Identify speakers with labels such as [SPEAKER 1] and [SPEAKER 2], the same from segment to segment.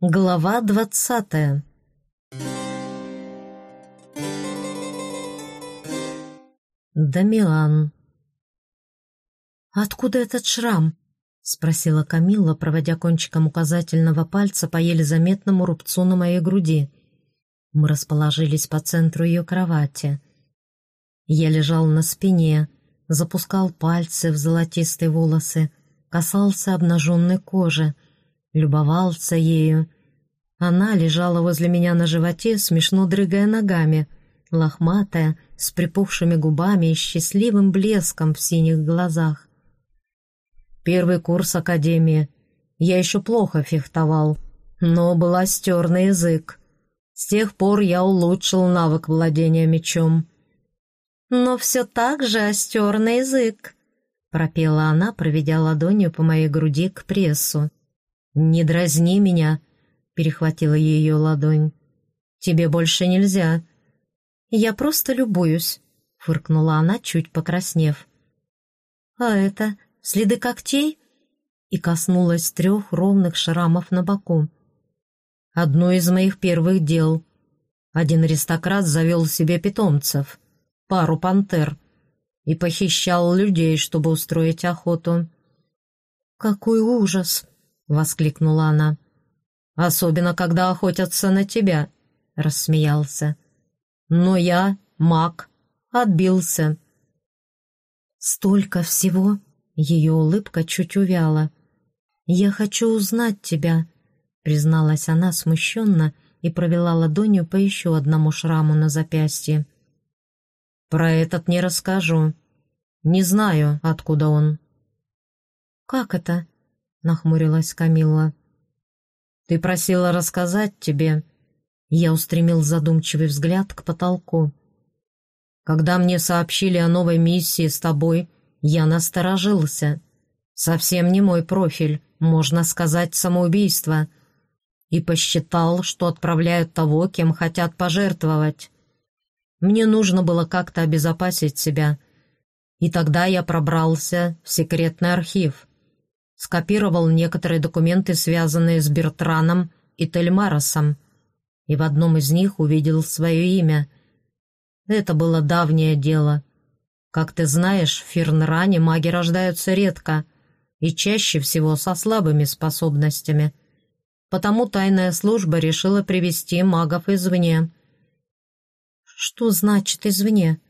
[SPEAKER 1] Глава двадцатая Дамиан «Откуда этот шрам?» — спросила Камилла, проводя кончиком указательного пальца по еле заметному рубцу на моей груди. Мы расположились по центру ее кровати. Я лежал на спине, запускал пальцы в золотистые волосы, касался обнаженной кожи — любовался ею. Она лежала возле меня на животе, смешно дрыгая ногами, лохматая, с припухшими губами и счастливым блеском в синих глазах. Первый курс академии. Я еще плохо фехтовал, но был остер язык. С тех пор я улучшил навык владения мечом. «Но все так же остер язык», — пропела она, проведя ладонью по моей груди к прессу. «Не дразни меня», — перехватила ее ладонь. «Тебе больше нельзя». «Я просто любуюсь», — фыркнула она, чуть покраснев. «А это следы когтей?» и коснулась трех ровных шрамов на боку. «Одно из моих первых дел. Один аристократ завел себе питомцев, пару пантер, и похищал людей, чтобы устроить охоту». «Какой ужас!» — воскликнула она. «Особенно, когда охотятся на тебя», — рассмеялся. «Но я, маг, отбился». «Столько всего!» — ее улыбка чуть увяла. «Я хочу узнать тебя», — призналась она смущенно и провела ладонью по еще одному шраму на запястье. «Про этот не расскажу. Не знаю, откуда он». «Как это?» — нахмурилась Камилла. «Ты просила рассказать тебе». Я устремил задумчивый взгляд к потолку. «Когда мне сообщили о новой миссии с тобой, я насторожился. Совсем не мой профиль, можно сказать, самоубийство. И посчитал, что отправляют того, кем хотят пожертвовать. Мне нужно было как-то обезопасить себя. И тогда я пробрался в секретный архив» скопировал некоторые документы, связанные с Бертраном и Тельмаросом, и в одном из них увидел свое имя. Это было давнее дело. Как ты знаешь, в Фирнране маги рождаются редко и чаще всего со слабыми способностями. Потому тайная служба решила привести магов извне. «Что значит «извне»?»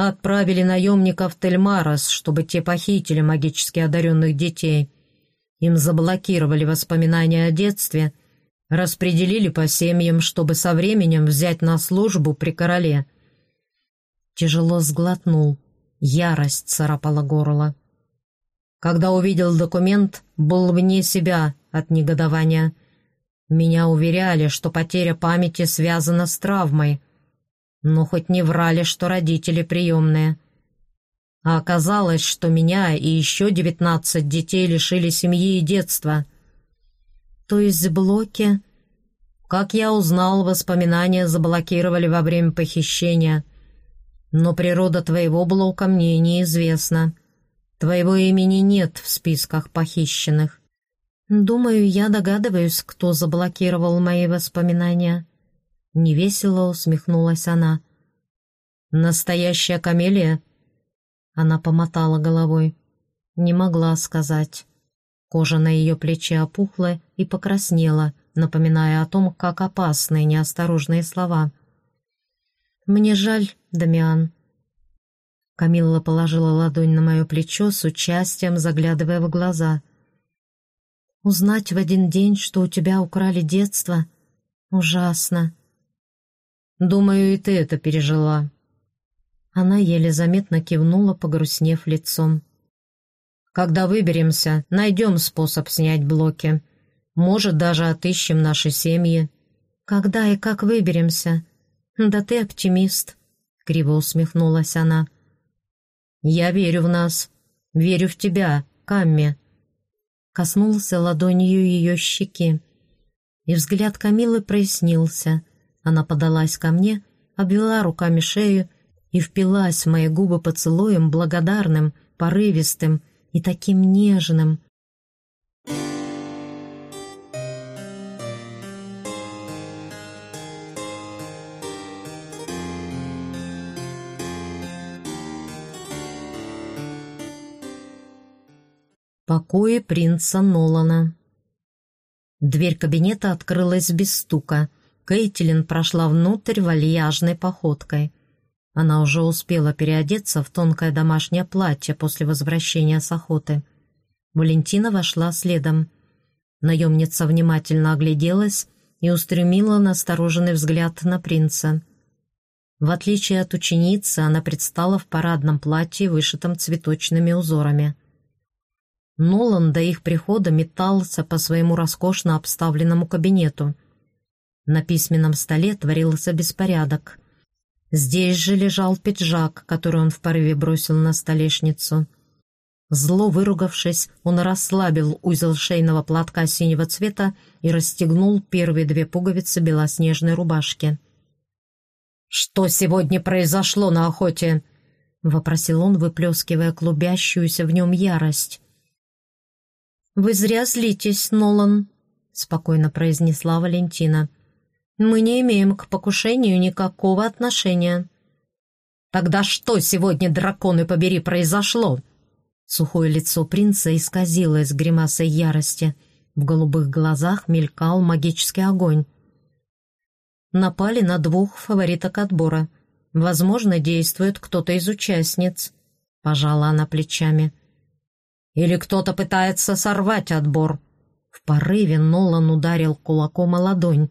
[SPEAKER 1] Отправили наемников в Тельмарос, чтобы те похитили магически одаренных детей. Им заблокировали воспоминания о детстве, распределили по семьям, чтобы со временем взять на службу при короле. Тяжело сглотнул, ярость царапала горло. Когда увидел документ, был вне себя от негодования. Меня уверяли, что потеря памяти связана с травмой — но хоть не врали, что родители приемные. А оказалось, что меня и еще девятнадцать детей лишили семьи и детства. То есть блоки... Как я узнал, воспоминания заблокировали во время похищения. Но природа твоего блока мне неизвестна. Твоего имени нет в списках похищенных. Думаю, я догадываюсь, кто заблокировал мои воспоминания. Невесело усмехнулась она. «Настоящая камелия?» Она помотала головой. Не могла сказать. Кожа на ее плече опухла и покраснела, напоминая о том, как опасны неосторожные слова. «Мне жаль, Дамиан». Камилла положила ладонь на мое плечо с участием, заглядывая в глаза. «Узнать в один день, что у тебя украли детство, ужасно. Думаю, и ты это пережила». Она еле заметно кивнула, погрустнев лицом. «Когда выберемся, найдем способ снять блоки. Может, даже отыщем наши семьи». «Когда и как выберемся?» «Да ты оптимист», — криво усмехнулась она. «Я верю в нас. Верю в тебя, Камми». Коснулся ладонью ее щеки. И взгляд Камилы прояснился. Она подалась ко мне, обвела руками шею и впилась в мои губы поцелуем благодарным, порывистым и таким нежным. Покои принца Нолана Дверь кабинета открылась без стука — Кейтилин прошла внутрь вальяжной походкой. Она уже успела переодеться в тонкое домашнее платье после возвращения с охоты. Валентина вошла следом. Наемница внимательно огляделась и устремила настороженный взгляд на принца. В отличие от ученицы, она предстала в парадном платье, вышитом цветочными узорами. Нолан до их прихода метался по своему роскошно обставленному кабинету. На письменном столе творился беспорядок. Здесь же лежал пиджак, который он в порыве бросил на столешницу. Зло выругавшись, он расслабил узел шейного платка синего цвета и расстегнул первые две пуговицы белоснежной рубашки. «Что сегодня произошло на охоте?» — вопросил он, выплескивая клубящуюся в нем ярость. «Вы зря злитесь, Нолан», — спокойно произнесла Валентина. «Мы не имеем к покушению никакого отношения». «Тогда что сегодня, драконы побери, произошло?» Сухое лицо принца исказилось гримасой ярости. В голубых глазах мелькал магический огонь напали на двух фавориток отбора. Возможно, действует кто-то из участниц. Пожала она плечами. Или кто-то пытается сорвать отбор. В порыве Нолан ударил кулаком о ладонь.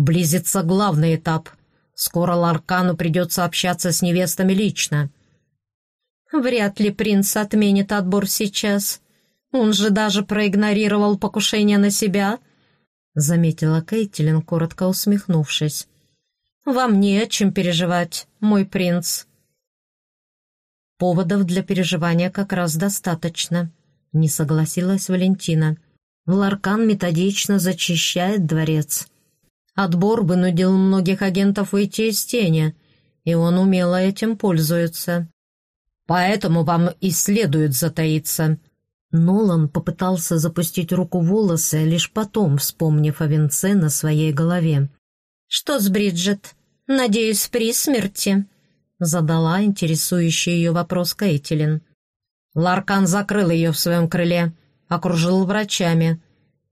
[SPEAKER 1] Близится главный этап. Скоро Ларкану придется общаться с невестами лично. Вряд ли принц отменит отбор сейчас. Он же даже проигнорировал покушение на себя —— заметила Кейтилин, коротко усмехнувшись. «Вам не о чем переживать, мой принц». «Поводов для переживания как раз достаточно», — не согласилась Валентина. «Ларкан методично зачищает дворец. Отбор вынудил многих агентов уйти из тени, и он умело этим пользуется. Поэтому вам и следует затаиться», Нолан попытался запустить руку в волосы, лишь потом вспомнив о венце на своей голове. «Что с Бриджит? Надеюсь, при смерти?» Задала интересующий ее вопрос Кейтилин. Ларкан закрыл ее в своем крыле, окружил врачами.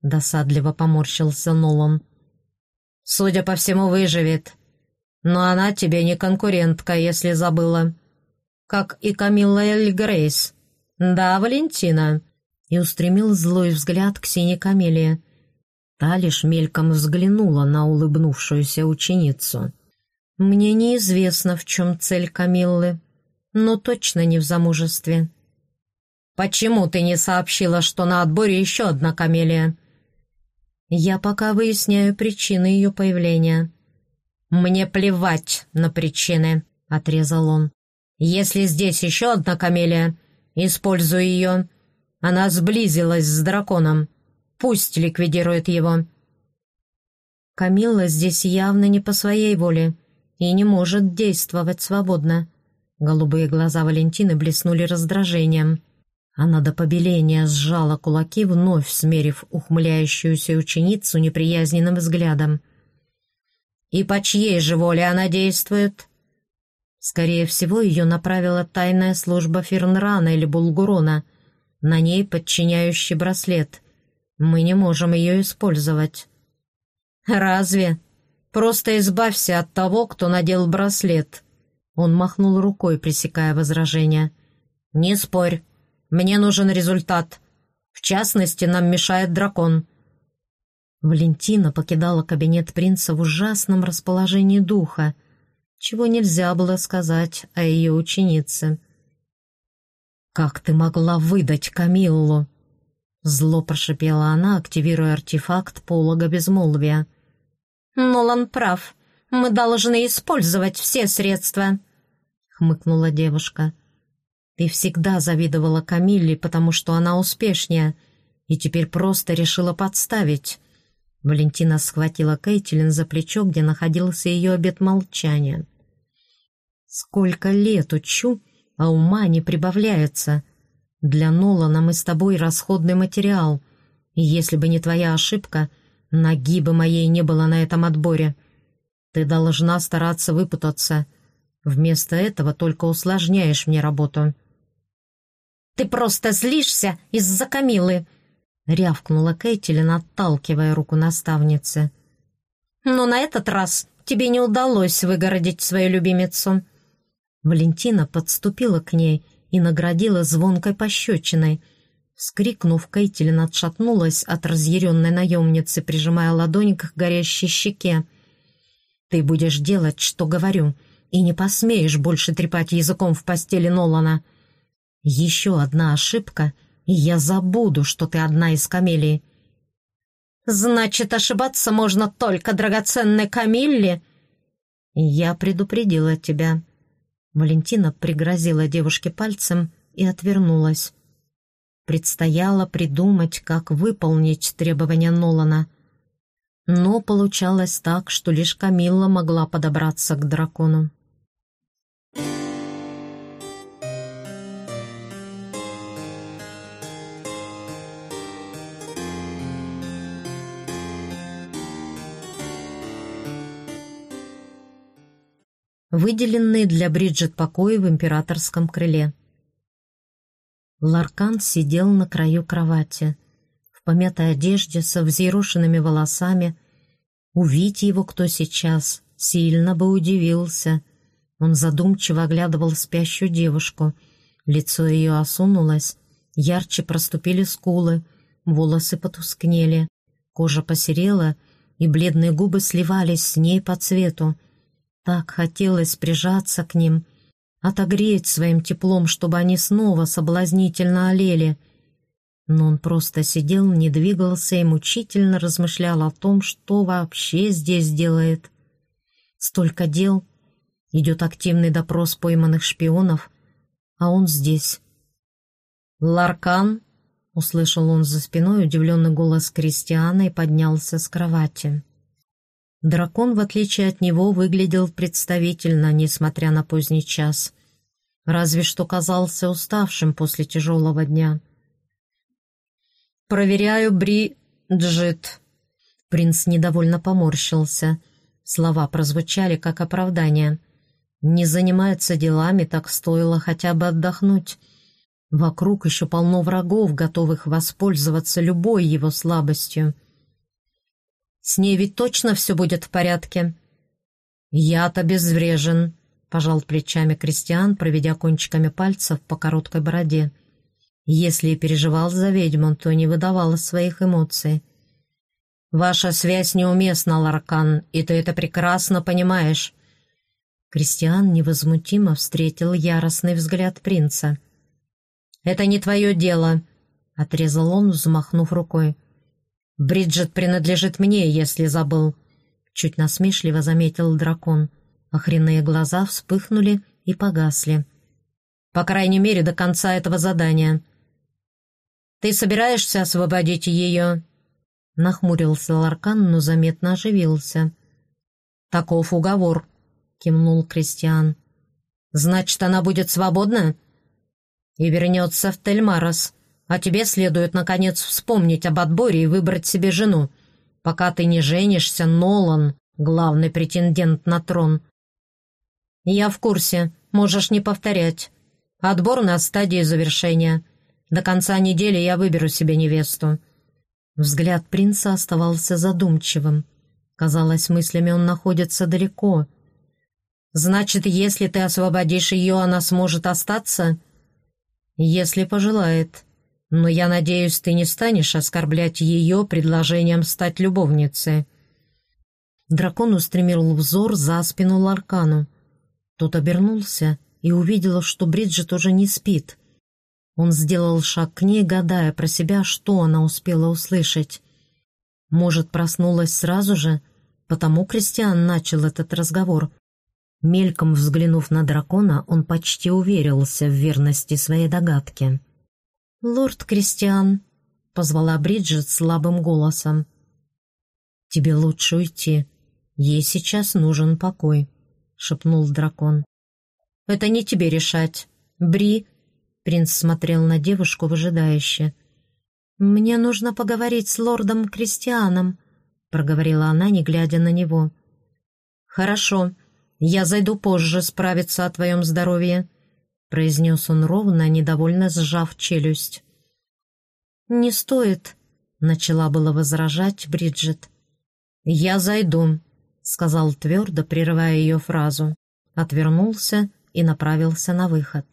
[SPEAKER 1] Досадливо поморщился Нолан. «Судя по всему, выживет. Но она тебе не конкурентка, если забыла. Как и Камилла Эль Грейс». «Да, Валентина», и устремил злой взгляд к синей камелии. Та лишь мельком взглянула на улыбнувшуюся ученицу. «Мне неизвестно, в чем цель Камиллы, но точно не в замужестве». «Почему ты не сообщила, что на отборе еще одна камелия?» «Я пока выясняю причины ее появления». «Мне плевать на причины», — отрезал он. «Если здесь еще одна камелия, Используй ее. Она сблизилась с драконом. Пусть ликвидирует его. Камилла здесь явно не по своей воле и не может действовать свободно. Голубые глаза Валентины блеснули раздражением. Она до побеления сжала кулаки, вновь смерив ухмыляющуюся ученицу неприязненным взглядом. «И по чьей же воле она действует?» Скорее всего, ее направила тайная служба Фернрана или Булгурона. На ней подчиняющий браслет. Мы не можем ее использовать. «Разве? Просто избавься от того, кто надел браслет». Он махнул рукой, пресекая возражение. «Не спорь. Мне нужен результат. В частности, нам мешает дракон». Валентина покидала кабинет принца в ужасном расположении духа чего нельзя было сказать о ее ученице. «Как ты могла выдать Камиллу?» Зло прошипела она, активируя артефакт полога безмолвия. «Нолан прав. Мы должны использовать все средства», — хмыкнула девушка. «Ты всегда завидовала Камилле, потому что она успешнее, и теперь просто решила подставить». Валентина схватила Кейтилин за плечо, где находился ее обет молчания. Сколько лет учу, а ума не прибавляется. Для Нолана мы с тобой расходный материал, и если бы не твоя ошибка, ноги бы моей не было на этом отборе. Ты должна стараться выпутаться. Вместо этого только усложняешь мне работу». Ты просто злишься из-за Камилы!» — рявкнула Кейтилин, отталкивая руку наставницы. «Но на этот раз тебе не удалось выгородить свою любимицу». Валентина подступила к ней и наградила звонкой пощечиной. Вскрикнув, Кейтилин отшатнулась от разъяренной наемницы, прижимая ладонь к горящей щеке. «Ты будешь делать, что говорю, и не посмеешь больше трепать языком в постели Нолана. Еще одна ошибка, и я забуду, что ты одна из камелий». «Значит, ошибаться можно только драгоценной Камилле?» «Я предупредила тебя». Валентина пригрозила девушке пальцем и отвернулась. Предстояло придумать, как выполнить требования Нолана. Но получалось так, что лишь Камилла могла подобраться к дракону. Выделенные для Бриджит покои в императорском крыле. Ларкан сидел на краю кровати, в помятой одежде, со взъерошенными волосами. Увидеть его кто сейчас, сильно бы удивился. Он задумчиво оглядывал спящую девушку. Лицо ее осунулось, ярче проступили скулы, волосы потускнели, кожа посерела, и бледные губы сливались с ней по цвету — так хотелось прижаться к ним, отогреть своим теплом, чтобы они снова соблазнительно олели. Но он просто сидел, не двигался и мучительно размышлял о том, что вообще здесь делает. Столько дел. Идет активный допрос пойманных шпионов, а он здесь. «Ларкан!» — услышал он за спиной удивленный голос Кристиана и поднялся с кровати. Дракон, в отличие от него, выглядел представительно, несмотря на поздний час. Разве что казался уставшим после тяжелого дня. «Проверяю Бриджит». Принц недовольно поморщился. Слова прозвучали как оправдание. «Не занимается делами, так стоило хотя бы отдохнуть». Вокруг еще полно врагов, готовых воспользоваться любой его слабостью. С ней ведь точно все будет в порядке?» «Я-то обезврежен», — пожал плечами Кристиан, проведя кончиками пальцев по короткой бороде. Если и переживал за ведьму, то не выдавал своих эмоций. «Ваша связь неуместна, Ларкан, и ты это прекрасно понимаешь». Кристиан невозмутимо встретил яростный взгляд принца. «Это не твое дело», — отрезал он, взмахнув рукой. «Бриджит принадлежит мне, если забыл», — чуть насмешливо заметил дракон. Охренные глаза вспыхнули и погасли. «По крайней мере, до конца этого задания». «Ты собираешься освободить ее?» Нахмурился Ларкан, но заметно оживился. «Таков уговор», — кивнул Кристиан. «Значит, она будет свободна?» «И вернется в Тельмарос», а тебе следует, наконец, вспомнить об отборе и выбрать себе жену. Пока ты не женишься, Нолан — главный претендент на трон. Я в курсе, можешь не повторять. Отбор на стадии завершения. До конца недели я выберу себе невесту». Взгляд принца оставался задумчивым. Казалось, мыслями он находится далеко. «Значит, если ты освободишь ее, она сможет остаться?» «Если пожелает», но я надеюсь, ты не станешь оскорблять ее предложением стать любовницей». Дракон устремил взор за спину Ларкану. Тот обернулся и увидел, что Бриджит уже не спит. Он сделал шаг к ней, гадая про себя, что она успела услышать. Может, проснулась сразу же, потому Кристиан начал этот разговор. Мельком взглянув на дракона, он почти уверился в верности своей догадки. «Лорд Кристиан», — позвала Бриджит слабым голосом. «Тебе лучше уйти. Ей сейчас нужен покой», — шепнул дракон. «Это не тебе решать. Бри...» — принц смотрел на девушку выжидающе. «Мне нужно поговорить с лордом Кристианом», — проговорила она, не глядя на него. «Хорошо. Я зайду позже справиться о твоем здоровье», произнес он ровно, недовольно сжав челюсть. «Не стоит», — начала было возражать Бриджит. «Я зайду», — сказал твердо, прерывая ее фразу. Отвернулся и направился на выход.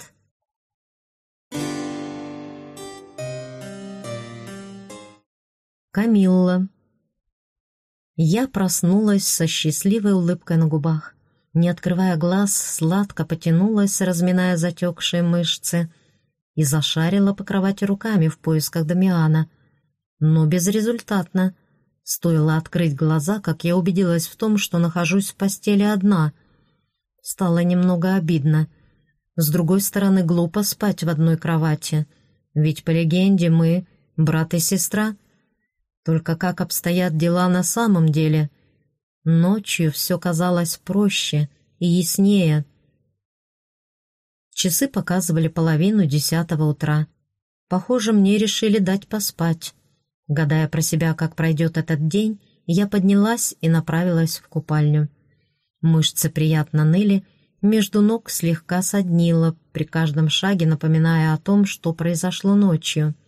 [SPEAKER 1] Камилла. Я проснулась со счастливой улыбкой на губах. Не открывая глаз, сладко потянулась, разминая затекшие мышцы, и зашарила по кровати руками в поисках Дамиана. Но безрезультатно. Стоило открыть глаза, как я убедилась в том, что нахожусь в постели одна. Стало немного обидно. С другой стороны, глупо спать в одной кровати. Ведь по легенде мы брат и сестра — только как обстоят дела на самом деле? Ночью все казалось проще и яснее. Часы показывали половину десятого утра. Похоже, мне решили дать поспать. Гадая про себя, как пройдет этот день, я поднялась и направилась в купальню. Мышцы приятно ныли, между ног слегка соднило, при каждом шаге напоминая о том, что произошло ночью —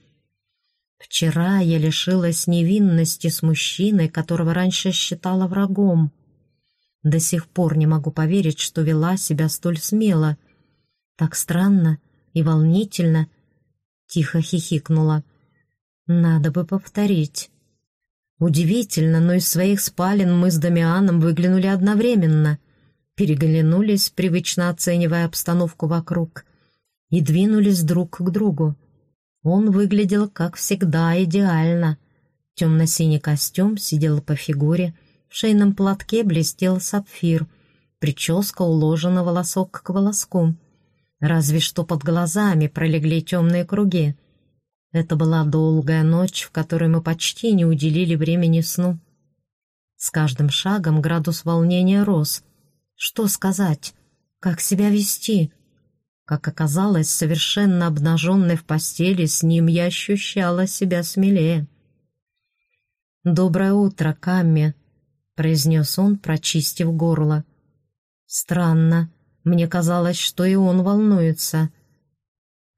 [SPEAKER 1] Вчера я лишилась невинности с мужчиной, которого раньше считала врагом. До сих пор не могу поверить, что вела себя столь смело. Так странно и волнительно. Тихо хихикнула. Надо бы повторить. Удивительно, но из своих спален мы с Дамианом выглянули одновременно, переглянулись, привычно оценивая обстановку вокруг, и двинулись друг к другу. Он выглядел, как всегда, идеально. Темно-синий костюм сидел по фигуре, в шейном платке блестел сапфир, прическа уложена волосок к волоску. Разве что под глазами пролегли темные круги. Это была долгая ночь, в которой мы почти не уделили времени сну. С каждым шагом градус волнения рос. Что сказать? Как себя вести? Как оказалось, совершенно обнаженной в постели с ним я ощущала себя смелее. «Доброе утро, Камми», — произнес он, прочистив горло. «Странно. Мне казалось, что и он волнуется».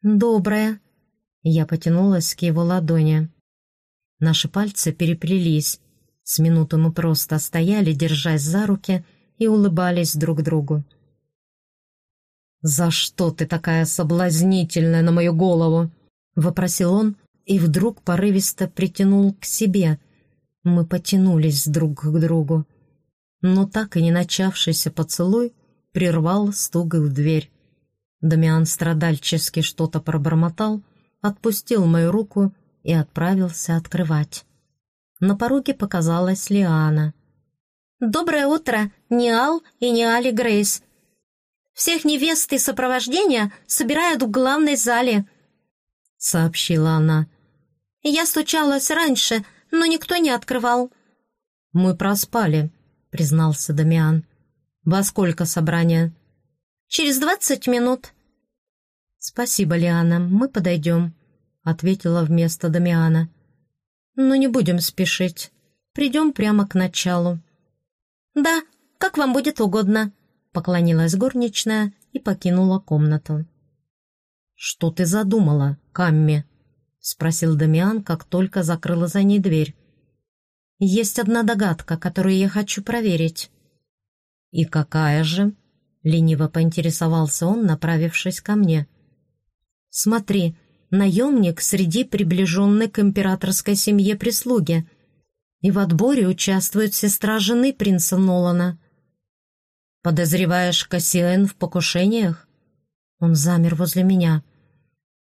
[SPEAKER 1] «Доброе», — я потянулась к его ладони. Наши пальцы переплелись. С минуту мы просто стояли, держась за руки, и улыбались друг другу. «За что ты такая соблазнительная на мою голову?» — вопросил он и вдруг порывисто притянул к себе. Мы потянулись друг к другу. Но так и не начавшийся поцелуй прервал стук в дверь. Дамиан страдальчески что-то пробормотал, отпустил мою руку и отправился открывать. На пороге показалась Лиана. «Доброе утро, Ниал и Ниали Грейс!» Всех невест и сопровождения собирают в главной зале», — сообщила она. «Я стучалась раньше, но никто не открывал». «Мы проспали», — признался Дамиан. «Во сколько собрание?» «Через двадцать минут». «Спасибо, Лиана, мы подойдем», — ответила вместо Дамиана. «Но не будем спешить. Придем прямо к началу». «Да, как вам будет угодно», Поклонилась горничная и покинула комнату. «Что ты задумала, Камми?» — спросил Дамиан, как только закрыла за ней дверь. «Есть одна догадка, которую я хочу проверить». «И какая же?» — лениво поинтересовался он, направившись ко мне. «Смотри, наемник среди приближенной к императорской семье прислуги, и в отборе участвует сестра жены принца Нолана. «Подозреваешь Кассиэн в покушениях?» Он замер возле меня.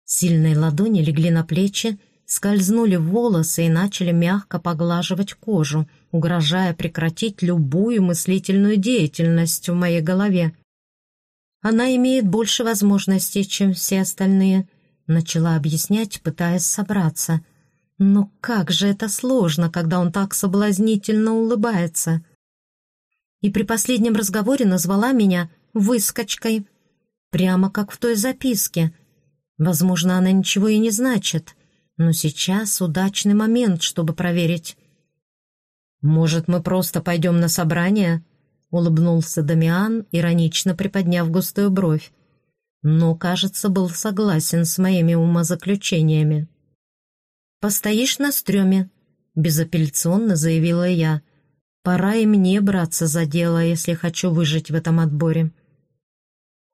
[SPEAKER 1] Сильные ладони легли на плечи, скользнули в волосы и начали мягко поглаживать кожу, угрожая прекратить любую мыслительную деятельность в моей голове. «Она имеет больше возможностей, чем все остальные», — начала объяснять, пытаясь собраться. «Но как же это сложно, когда он так соблазнительно улыбается!» И при последнем разговоре назвала меня «выскочкой», прямо как в той записке. Возможно, она ничего и не значит, но сейчас удачный момент, чтобы проверить. «Может, мы просто пойдем на собрание?» — улыбнулся Дамиан, иронично приподняв густую бровь. но, кажется, был согласен с моими умозаключениями. «Постоишь на стреме», — безапелляционно заявила я. «Пора и мне браться за дело, если хочу выжить в этом отборе».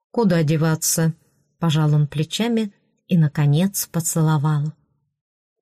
[SPEAKER 1] «Куда деваться?» — пожал он плечами и, наконец, поцеловал.